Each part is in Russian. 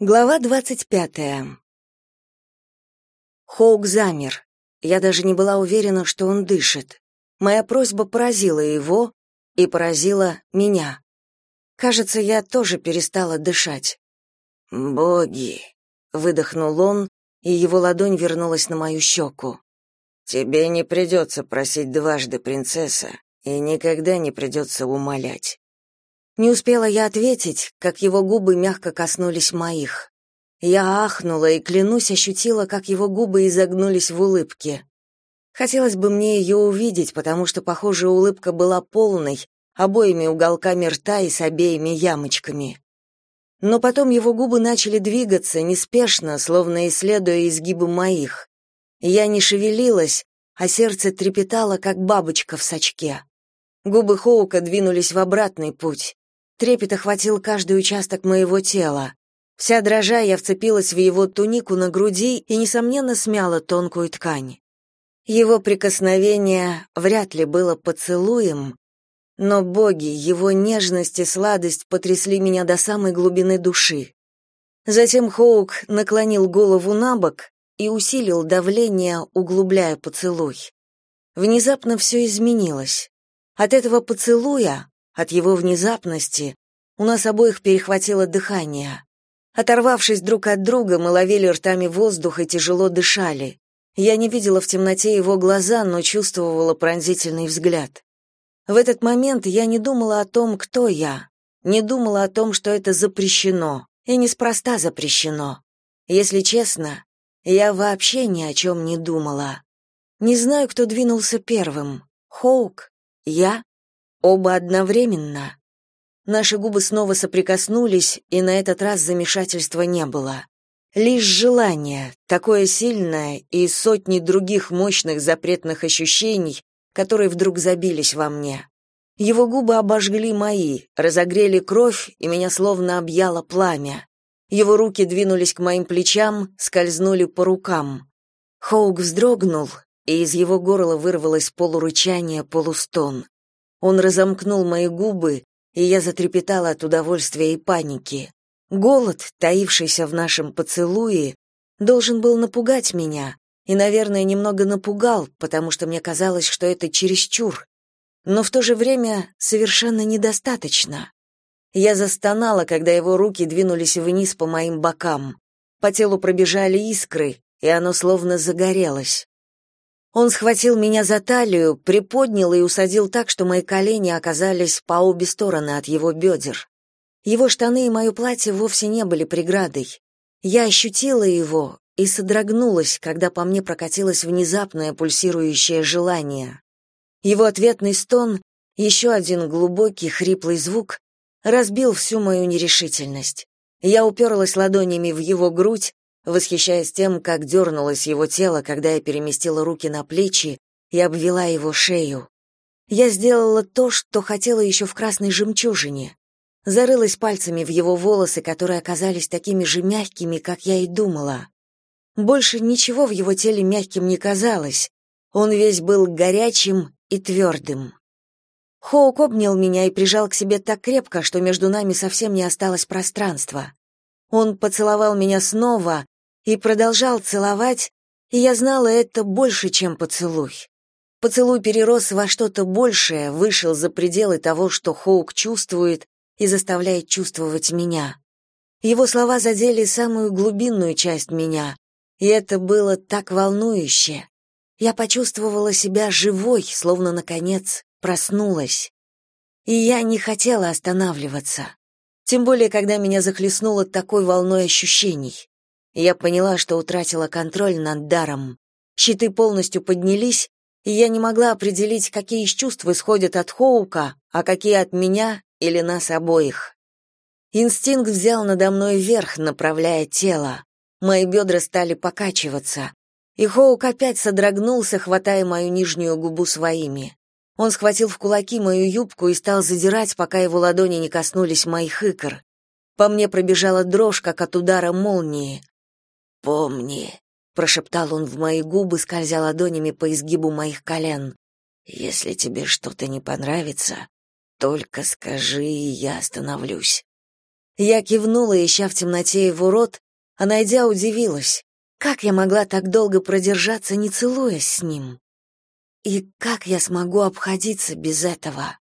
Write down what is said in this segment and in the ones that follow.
Глава двадцать пятая. Хоук замер. Я даже не была уверена, что он дышит. Моя просьба поразила его и поразила меня. Кажется, я тоже перестала дышать. «Боги!» — выдохнул он, и его ладонь вернулась на мою щеку. «Тебе не придется просить дважды, принцесса, и никогда не придется умолять. Не успела я ответить, как его губы мягко коснулись моих. Я ахнула и, клянусь, ощутила, как его губы изогнулись в улыбке. Хотелось бы мне ее увидеть, потому что, похоже, улыбка была полной, обоими уголками рта и с обеими ямочками. Но потом его губы начали двигаться неспешно, словно исследуя изгибы моих. Я не шевелилась, а сердце трепетало, как бабочка в сачке. Губы Хоука двинулись в обратный путь. Трепет охватил каждый участок моего тела. Вся дрожа, я вцепилась в его тунику на груди и, несомненно, смяла тонкую ткань. Его прикосновение вряд ли было поцелуем, но боги, его нежность и сладость потрясли меня до самой глубины души. Затем Хоук наклонил голову на бок и усилил давление, углубляя поцелуй. Внезапно все изменилось. От этого поцелуя от его внезапности у нас обоих перехватило дыхание. Оторвавшись друг от друга, мы ловили ртами воздух и тяжело дышали. Я не видела в темноте его глаза, но чувствовала пронзительный взгляд. В этот момент я не думала о том, кто я, не думала о том, что это запрещено, и неспроста запрещено. Если честно, я вообще ни о чем не думала. Не знаю, кто двинулся первым. Хоук? Я? Оба одновременно. Наши губы снова соприкоснулись, и на этот раз замешательства не было. Лишь желание, такое сильное и сотни других мощных запретных ощущений, которые вдруг забились во мне. Его губы обожгли мои, разогрели кровь, и меня словно объяло пламя. Его руки двинулись к моим плечам, скользнули по рукам. Хоук вздрогнул, и из его горла вырвалось полурычание, полустон. Он разомкнул мои губы, и я затрепетала от удовольствия и паники. Голод, таившийся в нашем поцелуе, должен был напугать меня, и, наверное, немного напугал, потому что мне казалось, что это чересчур. Но в то же время совершенно недостаточно. Я застонала, когда его руки двинулись вниз по моим бокам. По телу пробежали искры, и оно словно загорелось. Он схватил меня за талию, приподнял и усадил так, что мои колени оказались по обе стороны от его бедер. Его штаны и мое платье вовсе не были преградой. Я ощутила его и содрогнулась, когда по мне прокатилось внезапное пульсирующее желание. Его ответный стон, еще один глубокий хриплый звук, разбил всю мою нерешительность. Я уперлась ладонями в его грудь, восхищаясь тем, как дернулось его тело, когда я переместила руки на плечи и обвела его шею. Я сделала то, что хотела еще в красной жемчужине. Зарылась пальцами в его волосы, которые оказались такими же мягкими, как я и думала. Больше ничего в его теле мягким не казалось. Он весь был горячим и твердым. Хоук обнял меня и прижал к себе так крепко, что между нами совсем не осталось пространства. Он поцеловал меня снова, и продолжал целовать, и я знала это больше, чем поцелуй. Поцелуй перерос во что-то большее, вышел за пределы того, что Хоук чувствует и заставляет чувствовать меня. Его слова задели самую глубинную часть меня, и это было так волнующе. Я почувствовала себя живой, словно, наконец, проснулась. И я не хотела останавливаться. Тем более, когда меня захлестнуло такой волной ощущений. Я поняла, что утратила контроль над даром. Щиты полностью поднялись, и я не могла определить, какие из чувств исходят от Хоука, а какие от меня или нас обоих. Инстинкт взял надо мной верх, направляя тело. Мои бедра стали покачиваться. И Хоук опять содрогнулся, хватая мою нижнюю губу своими. Он схватил в кулаки мою юбку и стал задирать, пока его ладони не коснулись моих икр. По мне пробежала дрожь, как от удара молнии. «Помни», — прошептал он в мои губы, скользя ладонями по изгибу моих колен, «если тебе что-то не понравится, только скажи, и я остановлюсь». Я кивнула, ища в темноте его рот, а найдя, удивилась. Как я могла так долго продержаться, не целуясь с ним? И как я смогу обходиться без этого?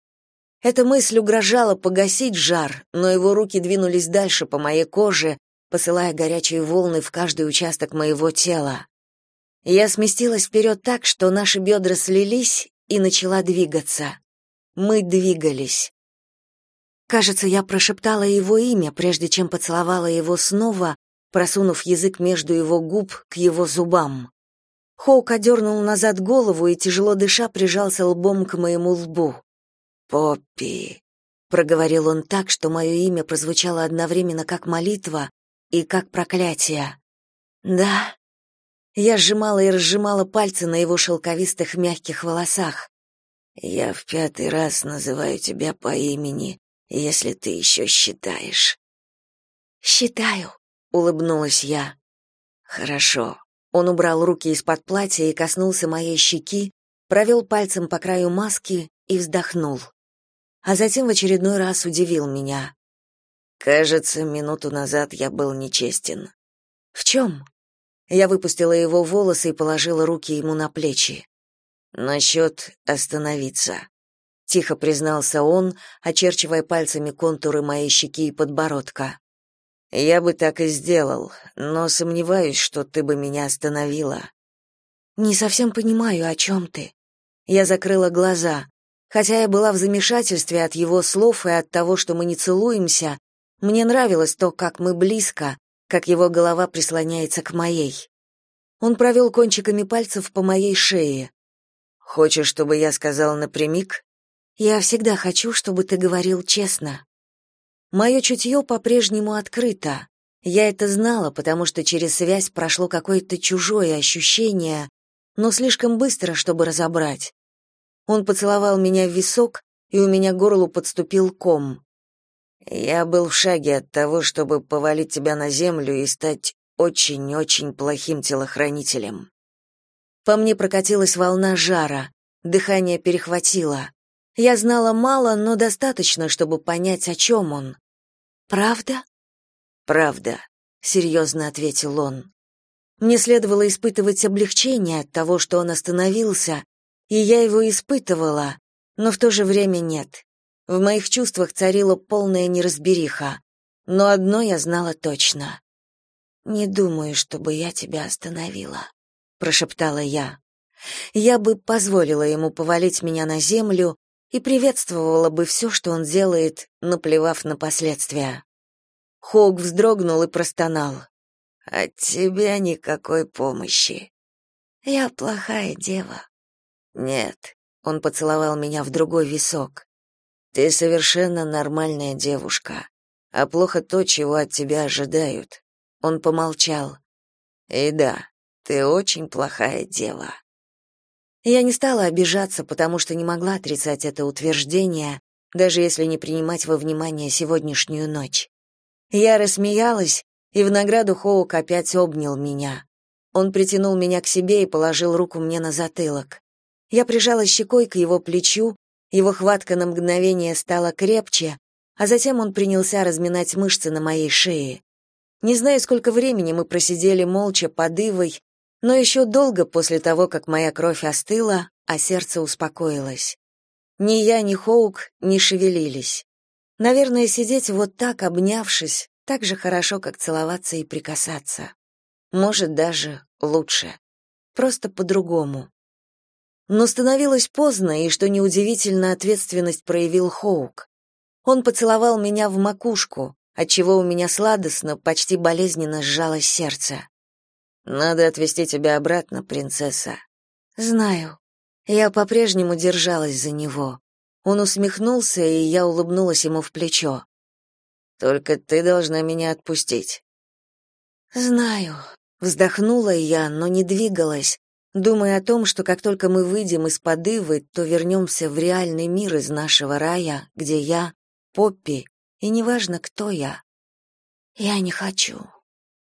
Эта мысль угрожала погасить жар, но его руки двинулись дальше по моей коже, посылая горячие волны в каждый участок моего тела. Я сместилась вперед так, что наши бедра слились, и начала двигаться. Мы двигались. Кажется, я прошептала его имя, прежде чем поцеловала его снова, просунув язык между его губ к его зубам. Хоук одернул назад голову и, тяжело дыша, прижался лбом к моему лбу. «Поппи», — проговорил он так, что мое имя прозвучало одновременно как молитва и как проклятие. «Да». Я сжимала и разжимала пальцы на его шелковистых мягких волосах. «Я в пятый раз называю тебя по имени, если ты еще считаешь». «Считаю», — улыбнулась я. «Хорошо». Он убрал руки из-под платья и коснулся моей щеки, провел пальцем по краю маски и вздохнул. А затем в очередной раз удивил меня. «Кажется, минуту назад я был нечестен». «В чем?» Я выпустила его волосы и положила руки ему на плечи. «Насчет остановиться», — тихо признался он, очерчивая пальцами контуры моей щеки и подбородка. Я бы так и сделал, но сомневаюсь, что ты бы меня остановила. Не совсем понимаю, о чем ты. Я закрыла глаза. Хотя я была в замешательстве от его слов и от того, что мы не целуемся, мне нравилось то, как мы близко, как его голова прислоняется к моей. Он провел кончиками пальцев по моей шее. Хочешь, чтобы я сказал напрямик? Я всегда хочу, чтобы ты говорил честно. Мое чутье по-прежнему открыто. Я это знала, потому что через связь прошло какое-то чужое ощущение, но слишком быстро, чтобы разобрать. Он поцеловал меня в висок, и у меня к горлу подступил ком. Я был в шаге от того, чтобы повалить тебя на землю и стать очень-очень плохим телохранителем. По мне прокатилась волна жара, дыхание перехватило. Я знала мало, но достаточно, чтобы понять, о чем он. Правда? Правда, серьезно ответил он. Мне следовало испытывать облегчение от того, что он остановился, и я его испытывала, но в то же время нет. В моих чувствах царила полная неразбериха, но одно я знала точно. Не думаю, чтобы я тебя остановила, прошептала я. Я бы позволила ему повалить меня на землю, и приветствовала бы все, что он делает, наплевав на последствия. Хоук вздрогнул и простонал. «От тебя никакой помощи». «Я плохая дева». «Нет», — он поцеловал меня в другой висок. «Ты совершенно нормальная девушка, а плохо то, чего от тебя ожидают». Он помолчал. «И да, ты очень плохая дева». Я не стала обижаться, потому что не могла отрицать это утверждение, даже если не принимать во внимание сегодняшнюю ночь. Я рассмеялась, и в награду Хоук опять обнял меня. Он притянул меня к себе и положил руку мне на затылок. Я прижала щекой к его плечу, его хватка на мгновение стала крепче, а затем он принялся разминать мышцы на моей шее. Не знаю, сколько времени мы просидели молча под ивой, но еще долго после того, как моя кровь остыла, а сердце успокоилось. Ни я, ни Хоук не шевелились. Наверное, сидеть вот так, обнявшись, так же хорошо, как целоваться и прикасаться. Может, даже лучше. Просто по-другому. Но становилось поздно, и, что неудивительно, ответственность проявил Хоук. Он поцеловал меня в макушку, отчего у меня сладостно, почти болезненно сжалось сердце. Надо отвезти тебя обратно, принцесса. Знаю. Я по-прежнему держалась за него. Он усмехнулся, и я улыбнулась ему в плечо. Только ты должна меня отпустить. Знаю, вздохнула я, но не двигалась, думая о том, что как только мы выйдем из подывы, то вернемся в реальный мир из нашего рая, где я Поппи, и неважно, кто я. Я не хочу.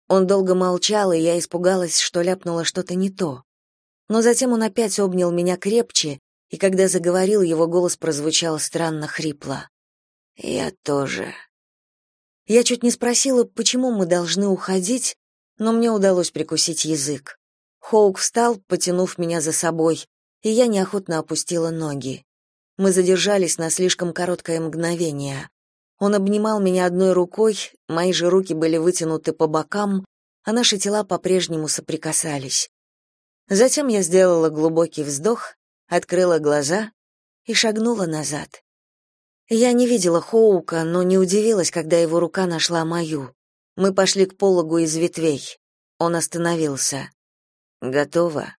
Он долго молчал, и я испугалась, что ляпнула что-то не то. Но затем он опять обнял меня крепче, и когда заговорил, его голос прозвучал странно хрипло. «Я тоже». Я чуть не спросила, почему мы должны уходить, но мне удалось прикусить язык. Хоук встал, потянув меня за собой, и я неохотно опустила ноги. Мы задержались на слишком короткое мгновение. Он обнимал меня одной рукой, мои же руки были вытянуты по бокам, а наши тела по-прежнему соприкасались. Затем я сделала глубокий вздох, открыла глаза и шагнула назад. Я не видела Хоука, но не удивилась, когда его рука нашла мою. Мы пошли к пологу из ветвей. Он остановился. «Готово?»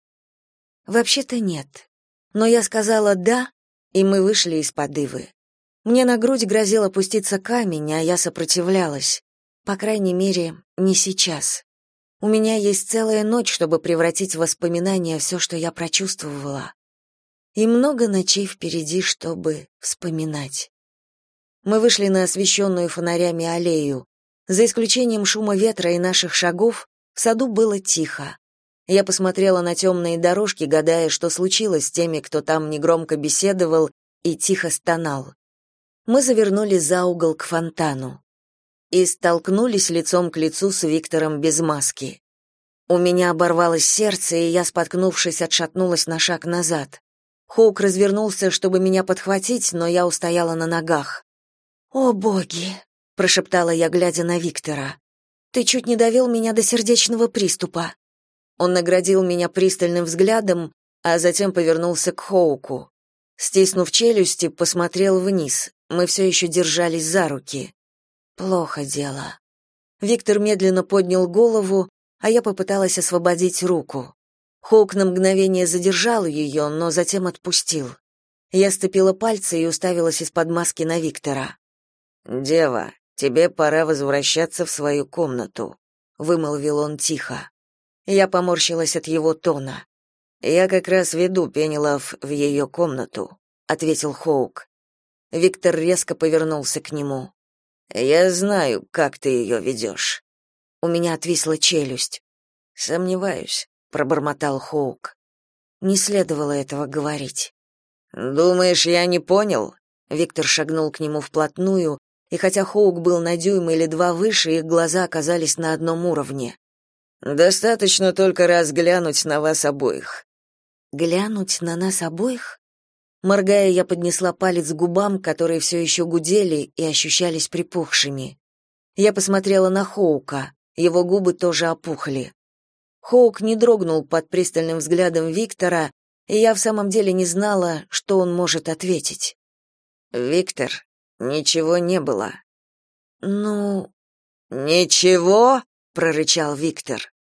«Вообще-то нет. Но я сказала «да», и мы вышли из подывы. Мне на грудь грозил опуститься камень, а я сопротивлялась. По крайней мере, не сейчас. У меня есть целая ночь, чтобы превратить в воспоминания все, что я прочувствовала. И много ночей впереди, чтобы вспоминать. Мы вышли на освещенную фонарями аллею. За исключением шума ветра и наших шагов, в саду было тихо. Я посмотрела на темные дорожки, гадая, что случилось с теми, кто там негромко беседовал и тихо стонал мы завернули за угол к фонтану и столкнулись лицом к лицу с Виктором без маски. У меня оборвалось сердце, и я, споткнувшись, отшатнулась на шаг назад. Хоук развернулся, чтобы меня подхватить, но я устояла на ногах. «О, боги!» — прошептала я, глядя на Виктора. «Ты чуть не довел меня до сердечного приступа». Он наградил меня пристальным взглядом, а затем повернулся к Хоуку. Стиснув челюсти, посмотрел вниз. Мы все еще держались за руки. Плохо дело. Виктор медленно поднял голову, а я попыталась освободить руку. Хоук на мгновение задержал ее, но затем отпустил. Я стопила пальцы и уставилась из-под маски на Виктора. «Дева, тебе пора возвращаться в свою комнату», — вымолвил он тихо. Я поморщилась от его тона. Я как раз веду Пенелов в ее комнату, ответил Хоук. Виктор резко повернулся к нему. Я знаю, как ты ее ведешь». У меня отвисла челюсть. Сомневаюсь, пробормотал Хоук. Не следовало этого говорить. Думаешь, я не понял? Виктор шагнул к нему вплотную, и хотя Хоук был на дюйм или два выше, их глаза оказались на одном уровне. Достаточно только раз глянуть на вас обоих. Глянуть на нас обоих? Моргая, я поднесла палец к губам, которые все еще гудели и ощущались припухшими. Я посмотрела на Хоука. Его губы тоже опухли. Хоук не дрогнул под пристальным взглядом Виктора, и я в самом деле не знала, что он может ответить. «Виктор, ничего не было». «Ну...» «Ничего?» — прорычал Виктор.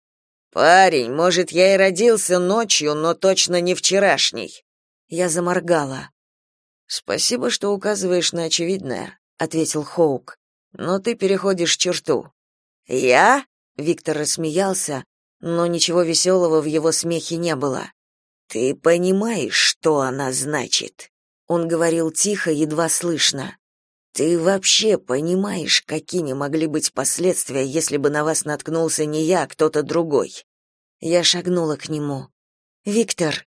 Парень, может, я и родился ночью, но точно не вчерашний. Я заморгала. Спасибо, что указываешь на очевидное, ответил Хоук. Но ты переходишь черту. Я? Виктор рассмеялся, но ничего веселого в его смехе не было. Ты понимаешь, что она значит? Он говорил тихо, едва слышно. Ты вообще понимаешь, какими могли быть последствия, если бы на вас наткнулся не я, а кто-то другой? Я шагнула к нему. Виктор.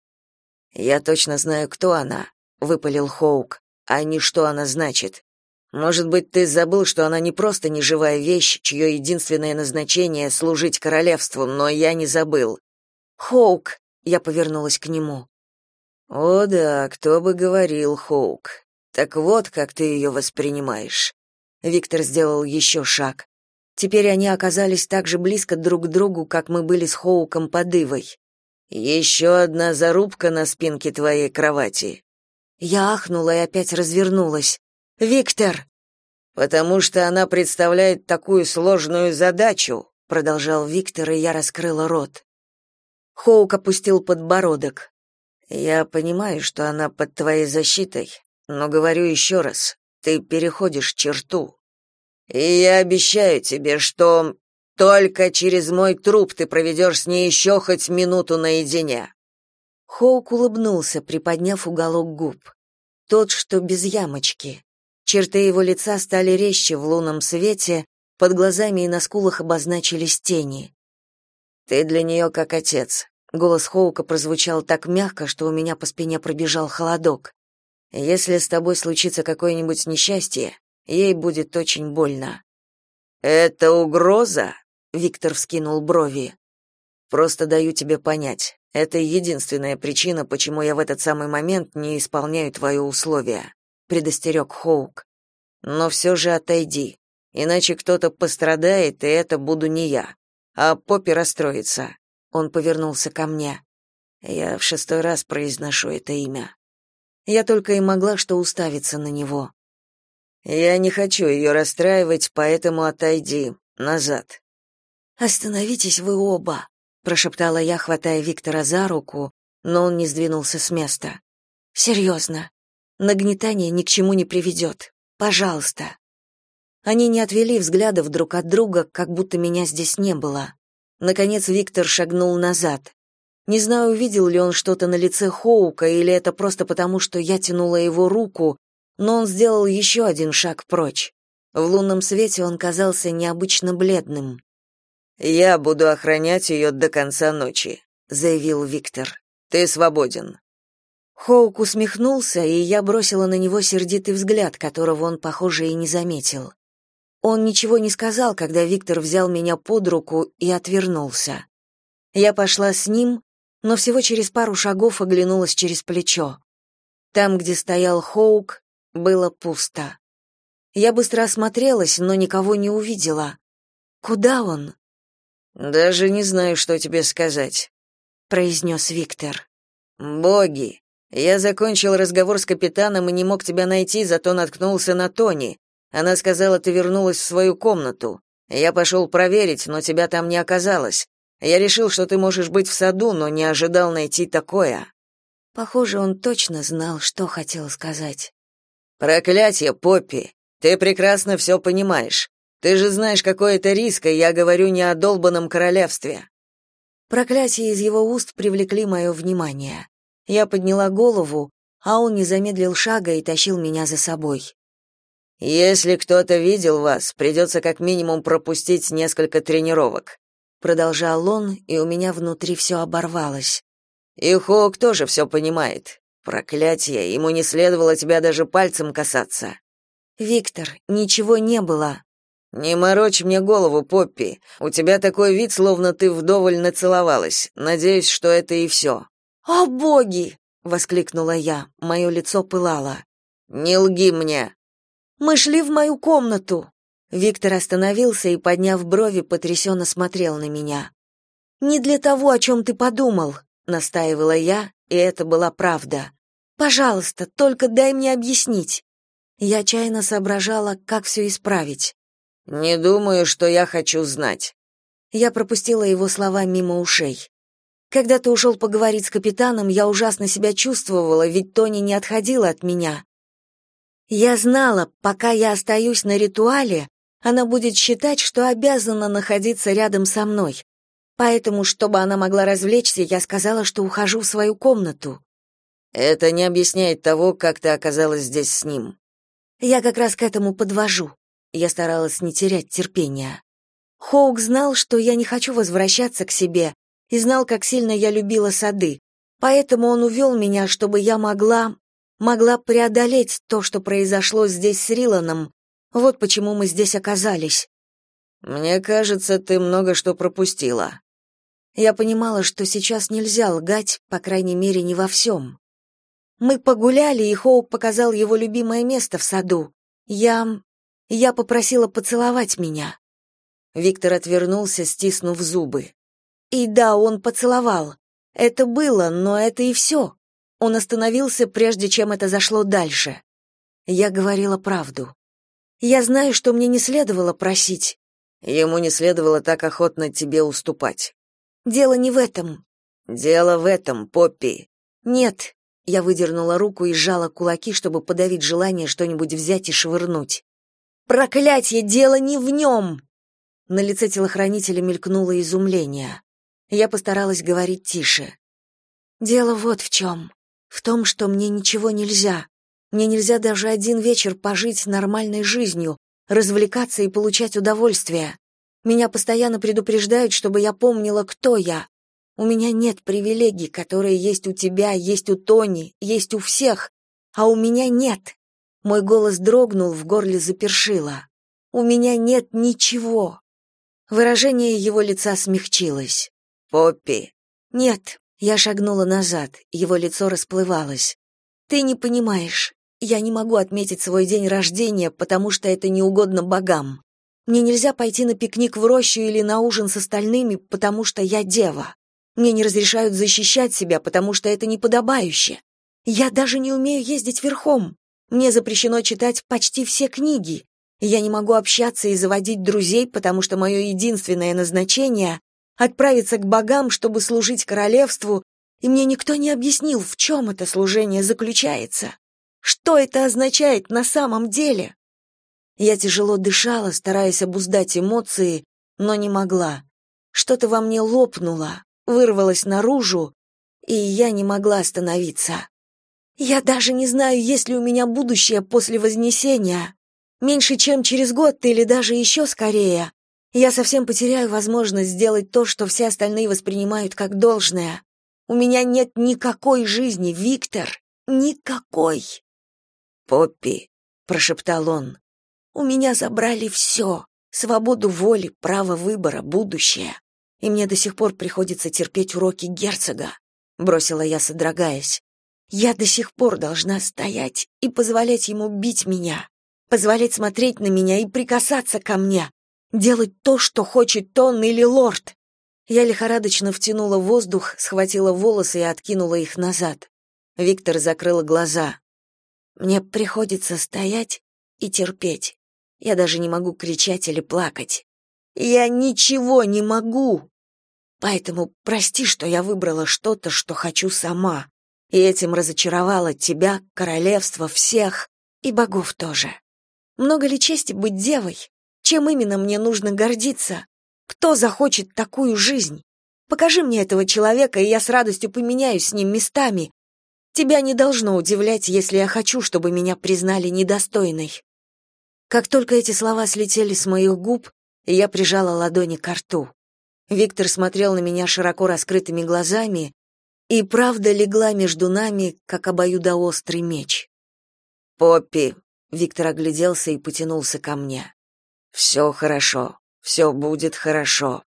Я точно знаю, кто она, выпалил Хоук, а не что она значит. Может быть, ты забыл, что она не просто неживая вещь, чье единственное назначение служить королевству, но я не забыл. Хоук, я повернулась к нему. О да, кто бы говорил, Хоук. Так вот, как ты ее воспринимаешь. Виктор сделал еще шаг. Теперь они оказались так же близко друг к другу, как мы были с Хоуком под Ивой. «Еще одна зарубка на спинке твоей кровати. Я ахнула и опять развернулась. Виктор, потому что она представляет такую сложную задачу, продолжал Виктор, и я раскрыла рот. Хоук опустил подбородок. Я понимаю, что она под твоей защитой, но говорю еще раз, ты переходишь черту. И я обещаю тебе, что только через мой труп ты проведешь с ней еще хоть минуту наедине. Хоук улыбнулся, приподняв уголок губ. Тот, что без ямочки. Черты его лица стали резче в лунном свете, под глазами и на скулах обозначились тени. Ты для нее как отец. Голос Хоука прозвучал так мягко, что у меня по спине пробежал холодок. Если с тобой случится какое-нибудь несчастье, ей будет очень больно. Это угроза? Виктор вскинул брови. Просто даю тебе понять. Это единственная причина, почему я в этот самый момент не исполняю твои условия, предостерег Хоук. Но все же отойди, иначе кто-то пострадает, и это буду не я. А Поппи расстроится. Он повернулся ко мне. Я в шестой раз произношу это имя. Я только и могла что уставиться на него. Я не хочу ее расстраивать, поэтому отойди назад. Остановитесь вы оба, прошептала я, хватая Виктора за руку, но он не сдвинулся с места. «Серьезно. Нагнетание ни к чему не приведет. Пожалуйста. Они не отвели взглядов друг от друга, как будто меня здесь не было. Наконец Виктор шагнул назад. Не знаю, увидел ли он что-то на лице Хоука или это просто потому, что я тянула его руку, но он сделал еще один шаг прочь. В лунном свете он казался необычно бледным. «Я буду охранять ее до конца ночи», — заявил Виктор. «Ты свободен». Хоук усмехнулся, и я бросила на него сердитый взгляд, которого он, похоже, и не заметил. Он ничего не сказал, когда Виктор взял меня под руку и отвернулся. Я пошла с ним, но всего через пару шагов оглянулась через плечо. Там, где стоял Хоук, было пусто. Я быстро осмотрелась, но никого не увидела. Куда он? Даже не знаю, что тебе сказать, произнес Виктор. Боги, я закончил разговор с капитаном и не мог тебя найти, зато наткнулся на Тони. Она сказала, ты вернулась в свою комнату. Я пошел проверить, но тебя там не оказалось. Я решил, что ты можешь быть в саду, но не ожидал найти такое. Похоже, он точно знал, что хотел сказать. Проклятье, Поппи. Ты прекрасно все понимаешь. Ты же знаешь, какой это риск, и я говорю не о долбанном королевстве. Проклятия из его уст привлекли мое внимание. Я подняла голову, а он не замедлил шага и тащил меня за собой. Если кто-то видел вас, придется как минимум пропустить несколько тренировок продолжал он, и у меня внутри все оборвалось. И Хоук тоже все понимает. Проклятие, ему не следовало тебя даже пальцем касаться. Виктор, ничего не было. Не морочь мне голову, Поппи. У тебя такой вид, словно ты вдоволь нацеловалась. Надеюсь, что это и все». «О, боги!» — воскликнула я. Мое лицо пылало. «Не лги мне!» «Мы шли в мою комнату!» Виктор остановился и, подняв брови, потрясенно смотрел на меня. «Не для того, о чем ты подумал», — настаивала я, и это была правда. «Пожалуйста, только дай мне объяснить». Я отчаянно соображала, как все исправить. «Не думаю, что я хочу знать». Я пропустила его слова мимо ушей. Когда ты ушел поговорить с капитаном, я ужасно себя чувствовала, ведь Тони не отходила от меня. Я знала, пока я остаюсь на ритуале, она будет считать, что обязана находиться рядом со мной. Поэтому, чтобы она могла развлечься, я сказала, что ухожу в свою комнату. Это не объясняет того, как ты оказалась здесь с ним. Я как раз к этому подвожу. Я старалась не терять терпения. Хоук знал, что я не хочу возвращаться к себе, и знал, как сильно я любила сады. Поэтому он увел меня, чтобы я могла могла преодолеть то, что произошло здесь с Риланом, вот почему мы здесь оказались. Мне кажется, ты много что пропустила. Я понимала, что сейчас нельзя лгать, по крайней мере, не во всем. Мы погуляли, и Хоук показал его любимое место в саду. Я... я попросила поцеловать меня. Виктор отвернулся, стиснув зубы. И да, он поцеловал. Это было, но это и все. Он остановился, прежде чем это зашло дальше. Я говорила правду. Я знаю, что мне не следовало просить. Ему не следовало так охотно тебе уступать. Дело не в этом. Дело в этом, Поппи. Нет. Я выдернула руку и сжала кулаки, чтобы подавить желание что-нибудь взять и швырнуть. Проклятье, дело не в нем!» На лице телохранителя мелькнуло изумление. Я постаралась говорить тише. Дело вот в чем. В том, что мне ничего нельзя. Мне нельзя даже один вечер пожить нормальной жизнью, развлекаться и получать удовольствие. Меня постоянно предупреждают, чтобы я помнила, кто я. У меня нет привилегий, которые есть у тебя, есть у Тони, есть у всех, а у меня нет. Мой голос дрогнул, в горле запершило. У меня нет ничего. Выражение его лица смягчилось. Поппи. Нет, я шагнула назад, его лицо расплывалось. Ты не понимаешь. Я не могу отметить свой день рождения, потому что это не угодно богам. Мне нельзя пойти на пикник в рощу или на ужин с остальными, потому что я дева. Мне не разрешают защищать себя, потому что это неподобающе. Я даже не умею ездить верхом. Мне запрещено читать почти все книги. Я не могу общаться и заводить друзей, потому что мое единственное назначение — отправиться к богам, чтобы служить королевству, и мне никто не объяснил, в чем это служение заключается. Что это означает на самом деле? Я тяжело дышала, стараясь обуздать эмоции, но не могла. Что-то во мне лопнуло, вырвалось наружу, и я не могла остановиться. Я даже не знаю, есть ли у меня будущее после Вознесения. Меньше чем через год или даже еще скорее. Я совсем потеряю возможность сделать то, что все остальные воспринимают как должное. У меня нет никакой жизни, Виктор, никакой. «Поппи», — прошептал он, — «у меня забрали все, свободу воли, право выбора, будущее, и мне до сих пор приходится терпеть уроки герцога», — бросила я, содрогаясь. «Я до сих пор должна стоять и позволять ему бить меня, позволять смотреть на меня и прикасаться ко мне, делать то, что хочет он или лорд». Я лихорадочно втянула воздух, схватила волосы и откинула их назад. Виктор закрыл глаза. Мне приходится стоять и терпеть. Я даже не могу кричать или плакать. Я ничего не могу. Поэтому прости, что я выбрала что-то, что хочу сама, и этим разочаровала тебя, королевство, всех и богов тоже. Много ли чести быть девой? Чем именно мне нужно гордиться? Кто захочет такую жизнь? Покажи мне этого человека, и я с радостью поменяюсь с ним местами, Тебя не должно удивлять, если я хочу, чтобы меня признали недостойной. Как только эти слова слетели с моих губ, я прижала ладони к рту. Виктор смотрел на меня широко раскрытыми глазами, и правда легла между нами, как обоюдоострый меч. «Поппи», — Виктор огляделся и потянулся ко мне. «Все хорошо, все будет хорошо».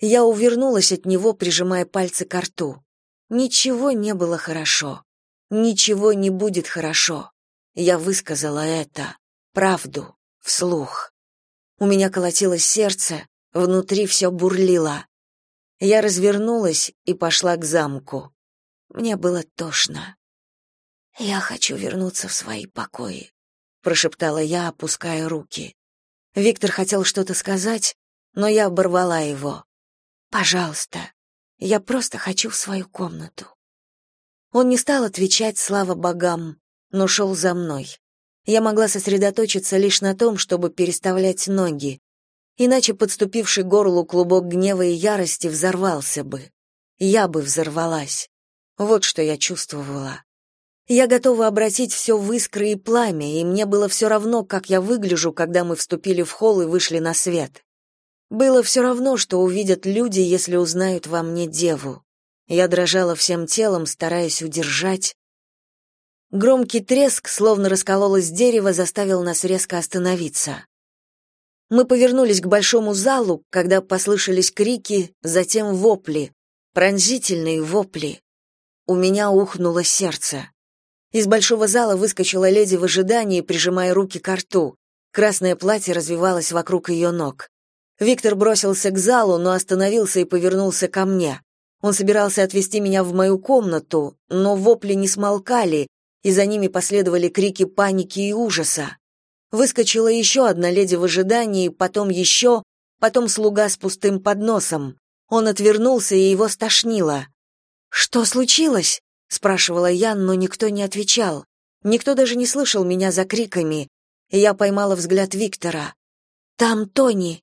Я увернулась от него, прижимая пальцы к рту. Ничего не было хорошо. Ничего не будет хорошо. Я высказала это, правду, вслух. У меня колотилось сердце, внутри все бурлило. Я развернулась и пошла к замку. Мне было тошно. Я хочу вернуться в свои покои, прошептала я, опуская руки. Виктор хотел что-то сказать, но я оборвала его. Пожалуйста, я просто хочу в свою комнату. Он не стал отвечать, слава богам, но шел за мной. Я могла сосредоточиться лишь на том, чтобы переставлять ноги, иначе подступивший горлу клубок гнева и ярости взорвался бы. Я бы взорвалась. Вот что я чувствовала. Я готова обратить все в искры и пламя, и мне было все равно, как я выгляжу, когда мы вступили в холл и вышли на свет. Было все равно, что увидят люди, если узнают во мне деву. Я дрожала всем телом, стараясь удержать. Громкий треск, словно раскололось дерево, заставил нас резко остановиться. Мы повернулись к большому залу, когда послышались крики, затем вопли, пронзительные вопли. У меня ухнуло сердце. Из большого зала выскочила леди в ожидании, прижимая руки к рту. Красное платье развивалось вокруг ее ног. Виктор бросился к залу, но остановился и повернулся ко мне. Он собирался отвести меня в мою комнату, но вопли не смолкали, и за ними последовали крики паники и ужаса. Выскочила еще одна леди в ожидании, потом еще, потом слуга с пустым подносом. Он отвернулся, и его стошнило. «Что случилось?» — спрашивала я, но никто не отвечал. Никто даже не слышал меня за криками. Я поймала взгляд Виктора. «Там Тони!»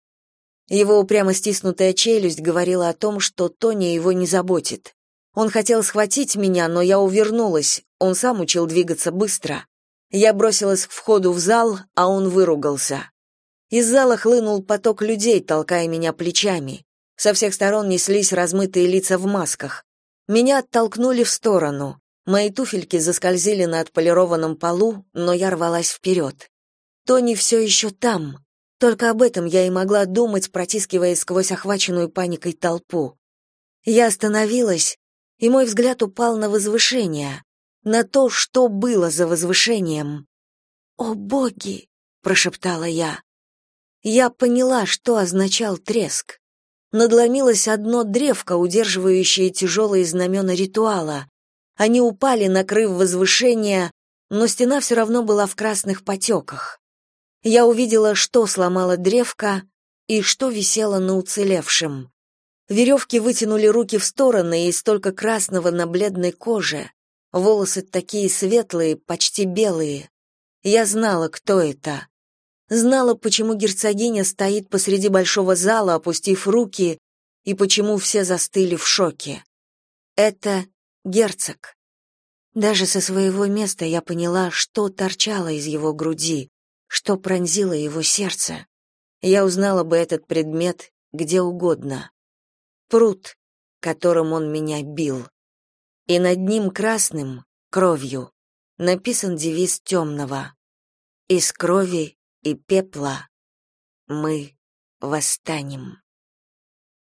Его упрямо стиснутая челюсть говорила о том, что Тони его не заботит. Он хотел схватить меня, но я увернулась. Он сам учил двигаться быстро. Я бросилась к входу в зал, а он выругался. Из зала хлынул поток людей, толкая меня плечами. Со всех сторон неслись размытые лица в масках. Меня оттолкнули в сторону. Мои туфельки заскользили на отполированном полу, но я рвалась вперед. Тони все еще там. Только об этом я и могла думать, протискиваясь сквозь охваченную паникой толпу. Я остановилась, и мой взгляд упал на возвышение, на то, что было за возвышением. «О, боги!» — прошептала я. Я поняла, что означал треск. Надломилось одно древко, удерживающее тяжелые знамена ритуала. Они упали, накрыв возвышение, но стена все равно была в красных потеках. Я увидела, что сломало древко и что висело на уцелевшем. Веревки вытянули руки в стороны, и столько красного на бледной коже. Волосы такие светлые, почти белые. Я знала, кто это. Знала, почему герцогиня стоит посреди большого зала, опустив руки, и почему все застыли в шоке. Это герцог. Даже со своего места я поняла, что торчало из его груди, что пронзило его сердце. Я узнала бы этот предмет где угодно пруд, которым он меня бил. И над ним красным, кровью, написан девиз темного. Из крови и пепла мы восстанем.